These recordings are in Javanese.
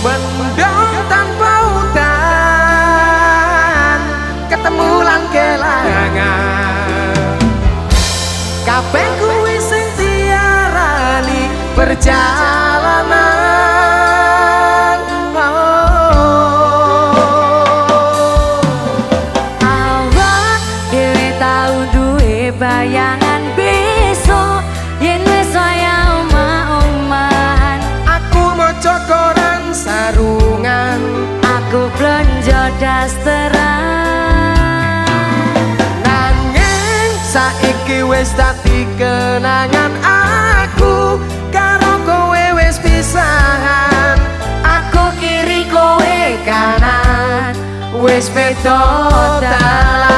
Mendong tanpa hutan Ketemu lang kelangan Kabeh kuwi sing berjalan. sastra nanging saiki wis dadi kenangan aku karo kowe wis pisahan. Aku kiri kowe kanan. Wis beda ta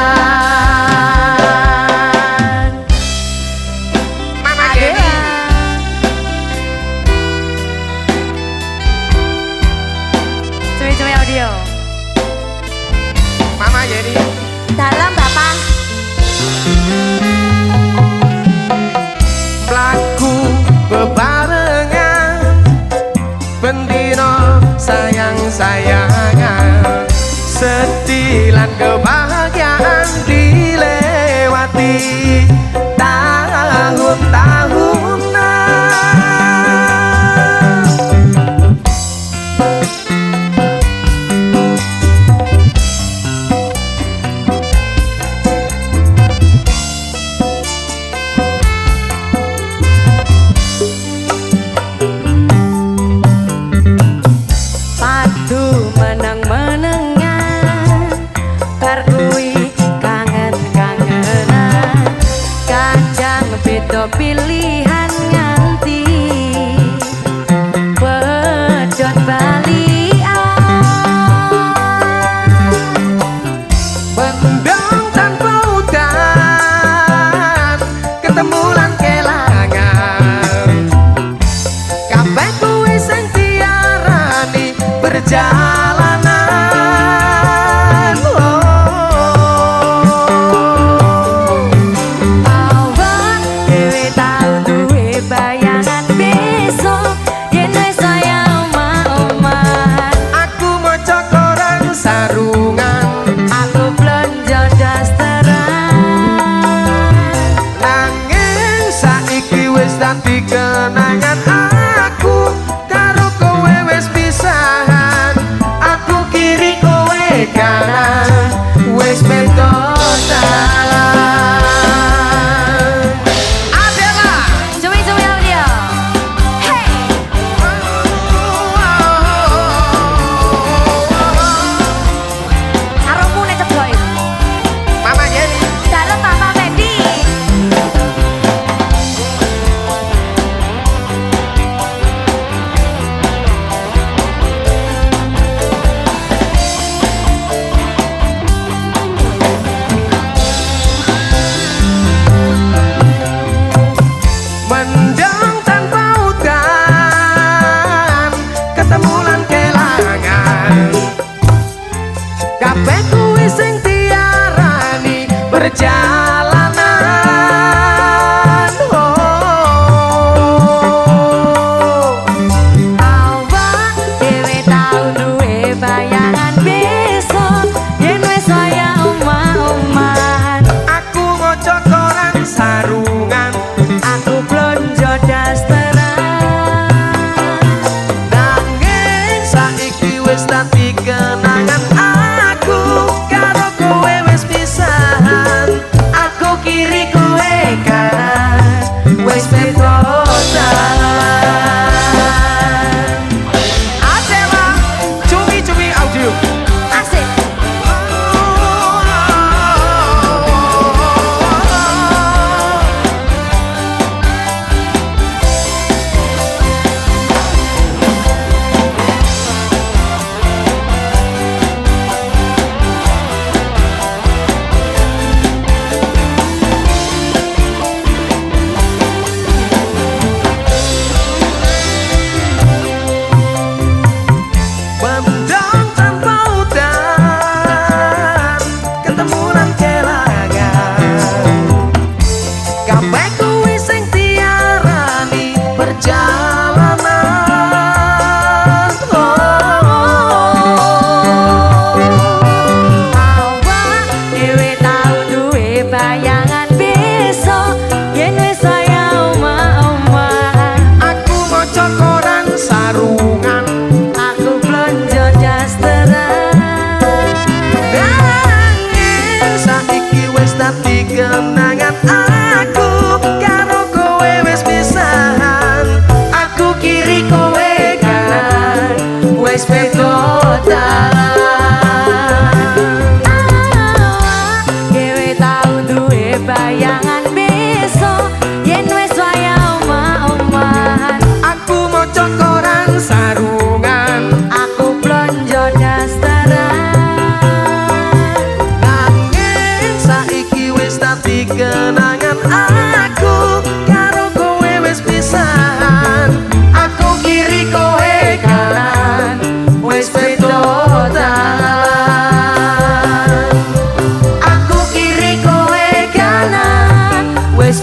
beda pilihan 家。ungan aku blonjo dasteran kangen saiki wis dadi kenangan aku karo kowe wis pisahan. Aku kirikoe kanan wis petoda aku kirikoe kanan wis